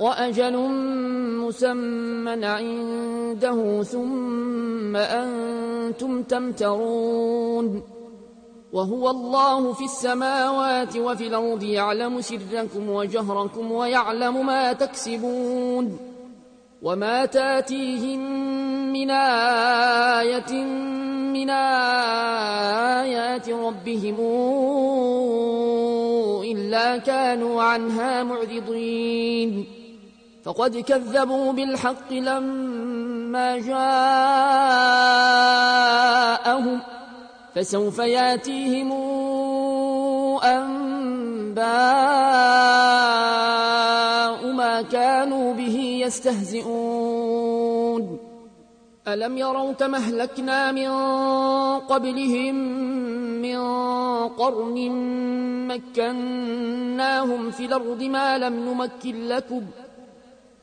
وأجل مسمى عنده ثم أنتم تمترون. وهو الله في السماوات وفي الأرض يعلم سركم وجهركم ويعلم ما تكسبون. وما تأتيهم من آية من آيات ربهم إلا كانوا عنها معرضين. فقد كذبوا بالحق لما جاءهم فسوف ياتيهم أنباء ما كانوا به يستهزئون. ألم يروا كما أهلكنا من قبلهم من قرن مكناهم في الأرض ما لم نمكن لكم ۖ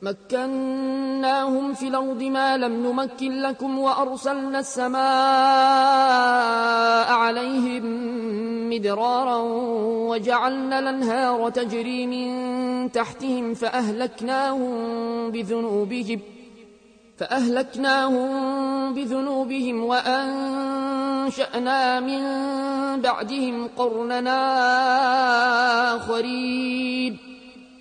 مكناهم في الأرض ما لم نمكن لكم وأرسلنا السماء عليهم مدرارا وجعلنا الأنهار تجري من تحتهم فأهلكناهم بذنوبهم فأهلكناهم بذنوبهم وأنشأنا من بعدهم قرننا آخرين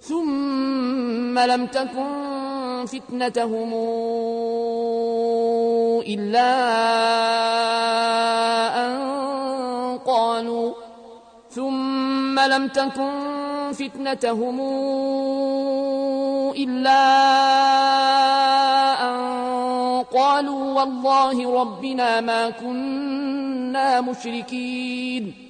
ثم لم تكن فتنتهم إلا أن قالوا ثم لم تكن فتنتهم إلا أن قالوا والله ربنا ما كنا مشركين.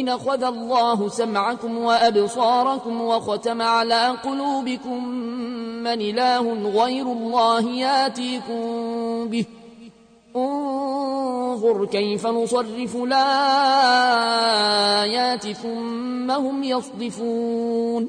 إن أخذ الله سمعكم وأبصاركم وختم على قلوبكم من إله غير الله ياتيكم به. انظر كيف نصرف الآيات ثم هم يصدفون.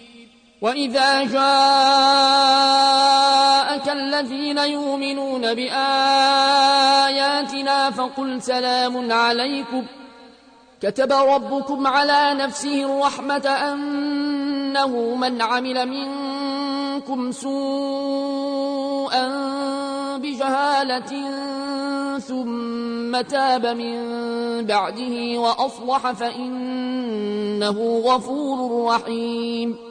وإذا جاءك الذين يؤمنون بآياتنا فقل سلام عليكم كتب ربكم على نفسه الرحمة أنه من عمل منكم سوءا بجهالة ثم تاب من بعده وأصلح فإنه غفور رحيم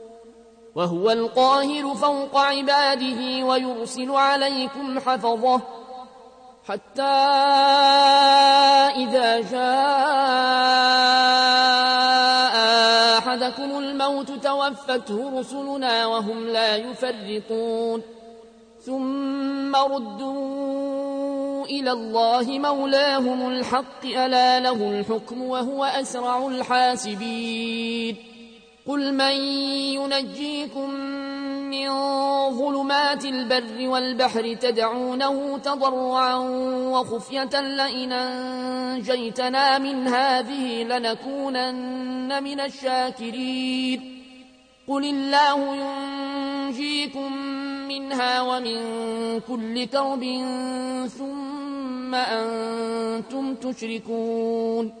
وهو القاهر فوق عباده ويرسل عليكم حفظه حتى إذا جاء أحدكم الموت توفته رسلنا وهم لا يفرطون. ثم ردوا إلى الله مولاهم الحق ألا له الحكم وهو أسرع الحاسبين. قل من ينجيكم من ظلمات البر والبحر تدعونه تضرعا وخفية لئن أنجيتنا من هذه لنكونن من الشاكرين قل الله ينجيكم منها ومن كل كرب ثم أنتم تشركون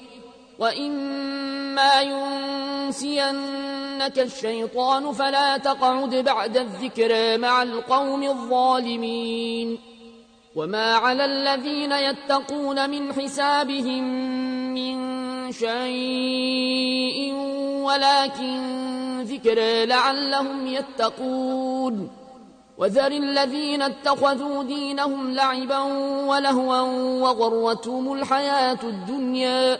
وإما ينسينك الشيطان فلا تقعد بعد الذكر مع القوم الظالمين وما على الذين يتقون من حسابهم من شيء ولكن ذكر لعلهم يتقون وذر الذين اتخذوا دينهم لعبا ولهوا وغرتهم الحياة الدنيا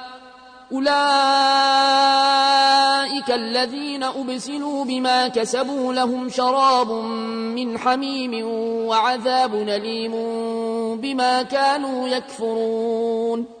أولئك الذين أبسلوا بما كسبوا لهم شراب من حميم وعذاب نليم بما كانوا يكفرون.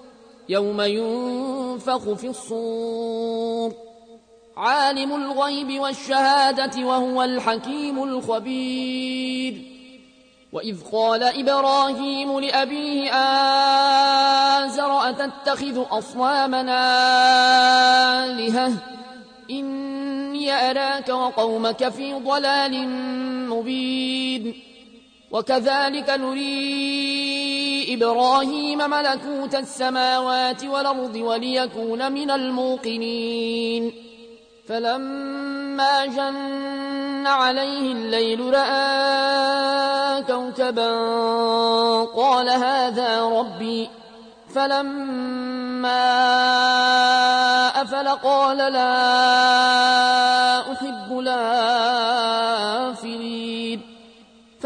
يوم ينفخ في الصور. عالم الغيب والشهادة وهو الحكيم الخبير. وإذ قال إبراهيم لأبيه آزر أتتخذ أصنامنا آلهة؟ إني أراك وقومك في ضلال مبين. وكذلك نري إبراهيم ملكوت السماوات والأرض وليكون من الموقنين. فلما جن عليه الليل رأى كوكبا قال هذا ربي. فلما أفل قال لا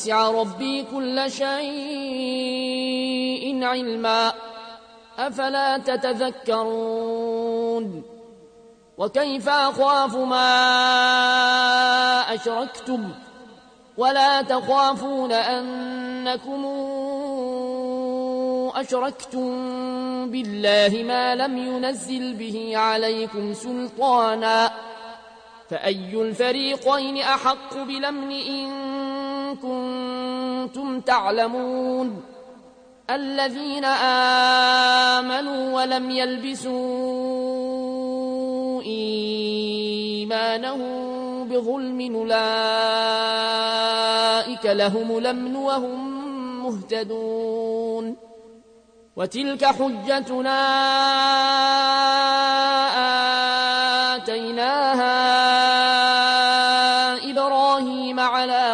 وسع ربي كل شيء علما. أفلا تتذكرون؟ وكيف أخاف ما أشركتم؟ ولا تخافون أنكم أشركتم بالله ما لم ينزل به عليكم سلطانا. فأي الفريقين أحق بلمن إن كنتم تعلمون الذين آمنوا ولم يلبسوا إيمانهم بظلم أولئك لهم الأمن وهم مهتدون وتلك حجتنا آتيناها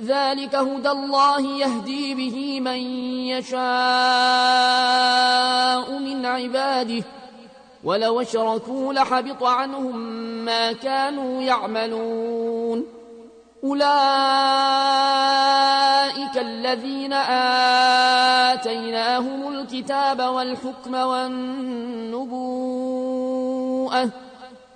ذلك هدى الله يهدي به من يشاء من عباده. ولو أشركوا لحبط عنهم ما كانوا يعملون. أولئك الذين آتيناهم الكتاب والحكم والنبوءة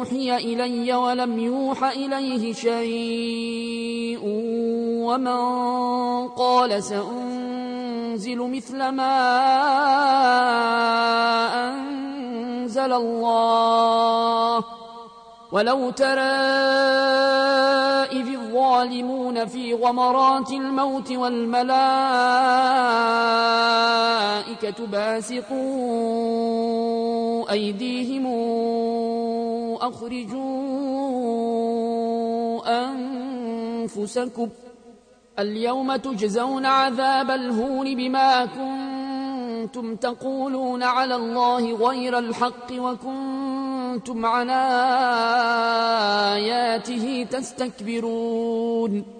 أوحي إلي ولم يوح إليه شيء ومن قال سأنزل مثل ما أنزل الله. ولو ترى إذ الظالمون في غمرات الموت والملائكة باسقوا أيديهم أخرجوا أنفسكم اليوم تجزون عذاب الهون بما كنتم تقولون على الله غير الحق وكنتم عن آياته تستكبرون.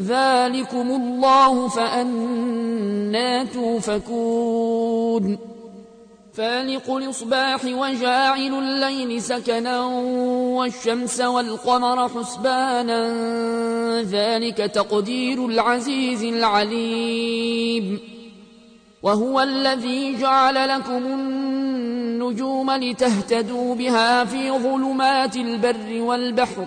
ذلكم الله فأنا توفكون فالق الإصباح وجاعل الليل سكنا والشمس والقمر حسبانا ذلك تقدير العزيز العليم وهو الذي جعل لكم النجوم لتهتدوا بها في ظلمات البر والبحر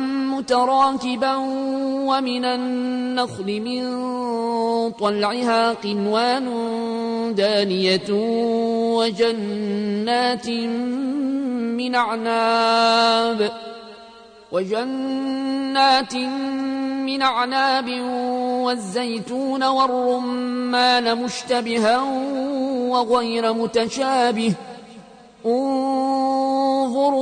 متراكبا ومن النخل من طلعها قنوان دانية وجنات من أعناب وجنات من أعناب والزيتون والرمان مشتبها وغير متشابه انظروا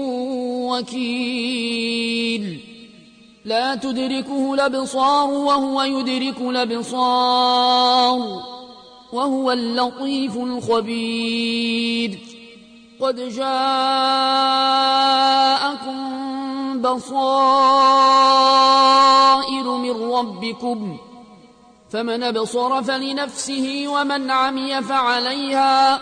وكيل. لا تدركه الأبصار وهو يدرك الأبصار وهو اللطيف الخبير. قد جاءكم بصائر من ربكم فمن أبصر فلنفسه ومن عمي فعليها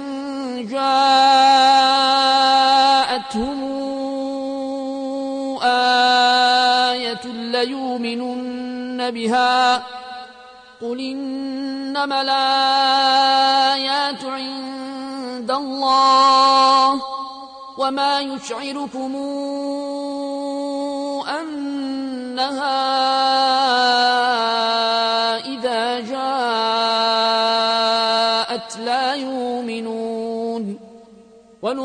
جاءتهم آية ليؤمنن بها. قل إنما الآيات عند الله وما يشعركم أنها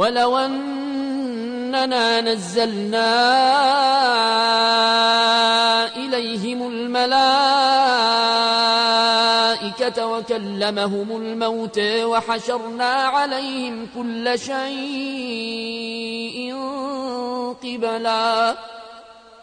ولو أننا نزلنا إليهم الملائكة وكلمهم الموت وحشرنا عليهم كل شيء قبلا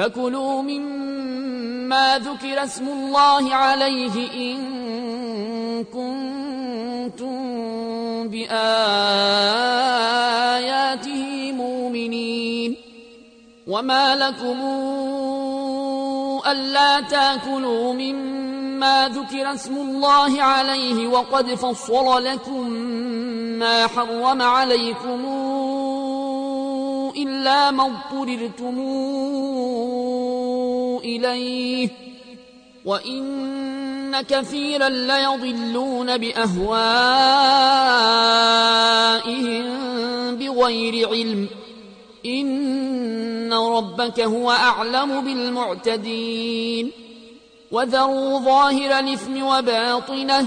فكلوا مما ذكر اسم الله عليه إن كنتم بآياته مؤمنين وما لكم ألا تأكلوا مما ذكر اسم الله عليه وقد فصل لكم ما حرم عليكم إلا ما اضطررتم إليه. وإن كثيرا ليضلون بأهوائهم بغير علم. إن ربك هو أعلم بالمعتدين. وذروا ظاهر الإثم وباطنه.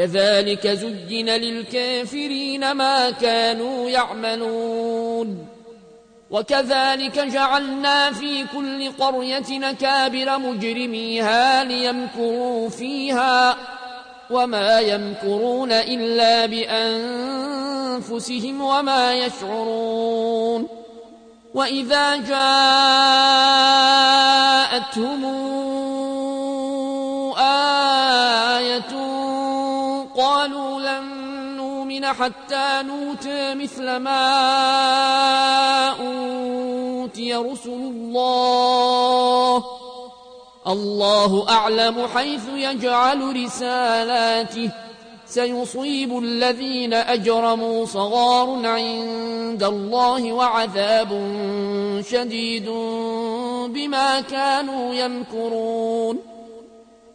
كذلك زين للكافرين ما كانوا يعملون. وكذلك جعلنا في كل قرية نكابر مجرميها ليمكروا فيها وما يمكرون إلا بأنفسهم وما يشعرون. وإذا جاءتهم آية قالوا لن نؤمن حتى نوتى مثل ما أوتي رسل الله. الله أعلم حيث يجعل رسالاته. سيصيب الذين أجرموا صغار عند الله وعذاب شديد بما كانوا يمكرون.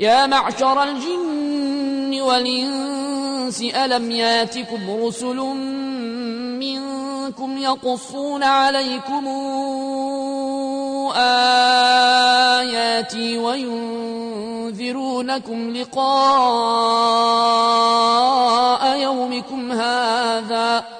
يا معشر الجن والإنس ألم ياتكم رسل منكم يقصون عليكم آياتي وينذرونكم لقاء يومكم هذا؟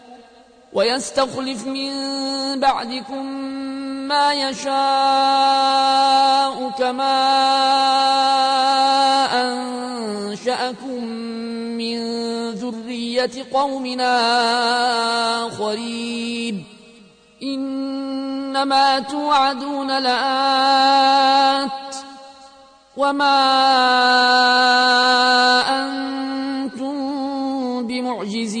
ويستخلف من بعدكم ما يشاء كما أنشأكم من ذرية قومنا آخرين. إنما توعدون لآت. وما أنتم بمعجزين.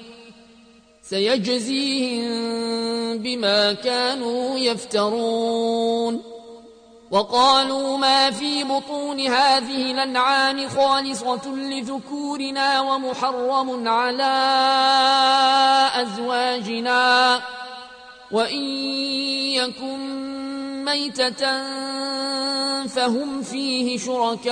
سيجزيهم بما كانوا يفترون. وقالوا ما في بطون هذه الأنعام خالصة لذكورنا ومحرم على أزواجنا. وإن يكن ميتة فهم فيه شركاء.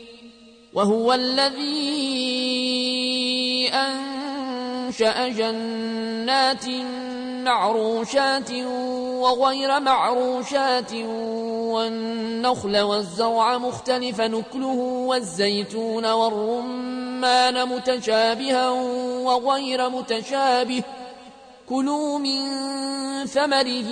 وهو الذي أنشأ جنات معروشات وغير معروشات والنخل والزرع مختلف نكله والزيتون والرمان متشابها وغير متشابه. كلوا من ثمره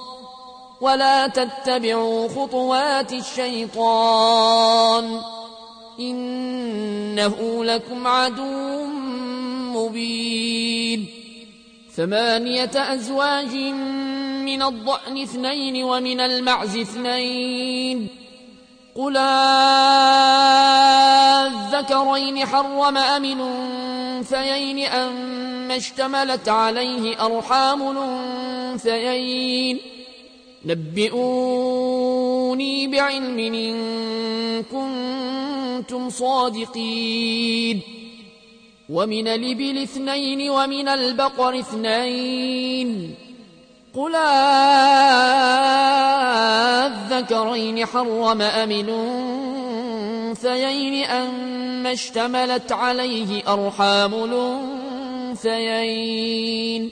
ولا تتبعوا خطوات الشيطان إنه لكم عدو مبين. ثمانية أزواج من الضأن اثنين ومن المعز اثنين. قل الذكرين حرم أم الأنثيين أم اشتملت عليه أرحام الأنثيين؟ نبئوني بعلم إن كنتم صادقين. ومن الإبل اثنين ومن البقر اثنين. قل الذكرين حرم أم الأنثيين أم اشتملت عليه أرحام الأنثيين.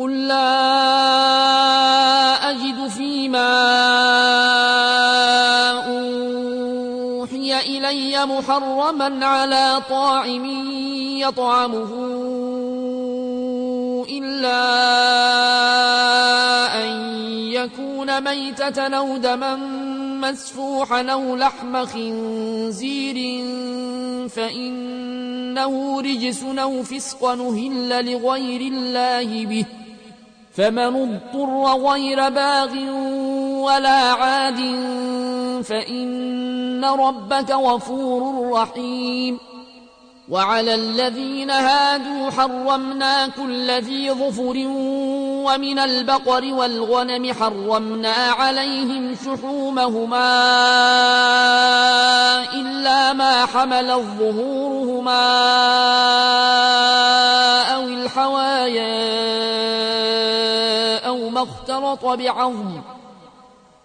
قل لا أجد فيما أوحي إلي محرما على طاعم يطعمه إلا أن يكون ميتة أو دما مسفوحا أو لحم خنزير فإنه رجس أو فسق نهل لغير الله به فمن اضطر غير باغ ولا عاد فإن ربك غفور رحيم. وعلى الذين هادوا حرمنا كل ذي ظفر ومن البقر والغنم حرمنا عليهم شحومهما إلا ما حمل ظهورهما أو الحوايا أو ما اختلط بعظم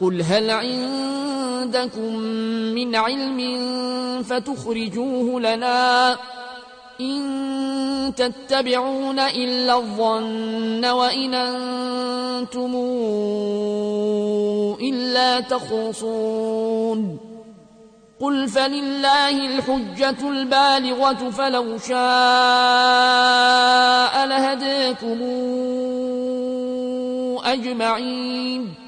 قل هل عندكم من علم فتخرجوه لنا إن تتبعون إلا الظن وإن أنتم إلا تخرصون. قل فلله الحجة البالغة فلو شاء لهديكم أجمعين.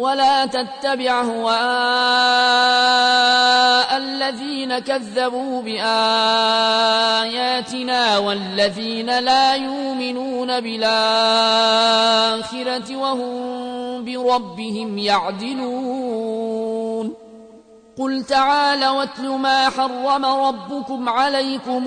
ولا تتبع هواء الذين كذبوا بآياتنا والذين لا يؤمنون بالآخرة وهم بربهم يعدلون. قل تعالى واتل ما حرم ربكم عليكم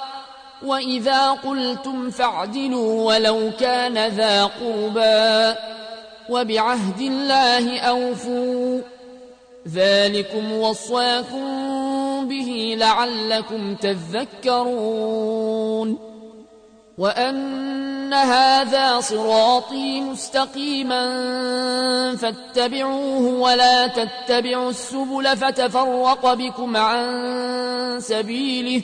وإذا قلتم فاعدلوا ولو كان ذا قربى وبعهد الله أوفوا ذلكم وصاكم به لعلكم تذكرون وأن هذا صراطي مستقيما فاتبعوه ولا تتبعوا السبل فتفرق بكم عن سبيله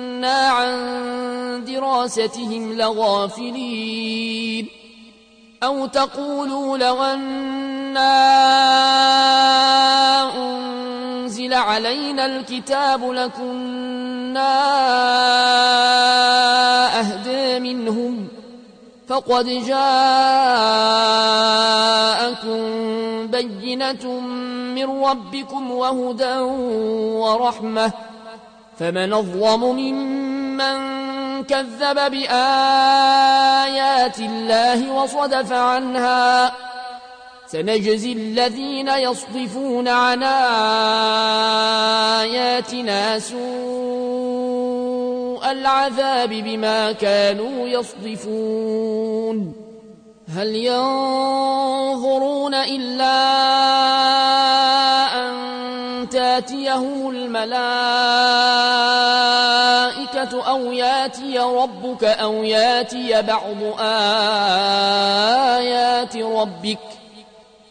عن دراستهم لغافلين أو تقولوا لو أنزل علينا الكتاب لكنا أهدى منهم فقد جاءكم بينة من ربكم وهدى ورحمة فمن أظلم ممن كذب بآيات الله وصدف عنها سنجزي الذين يصدفون عن آياتنا سوء العذاب بما كانوا يصدفون هل ينظرون إلا أن تاتيهم الملائكة أو ياتي ربك أو ياتي بعض آيات ربك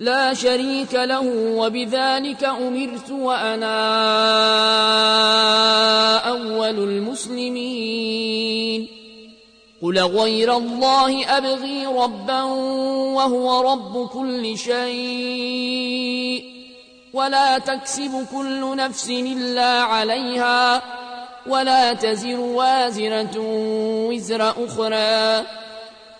لا شريك له وبذلك أمرت وأنا أول المسلمين. قل غير الله أبغي ربا وهو رب كل شيء ولا تكسب كل نفس إلا عليها ولا تزر وازرة وزر أخرى.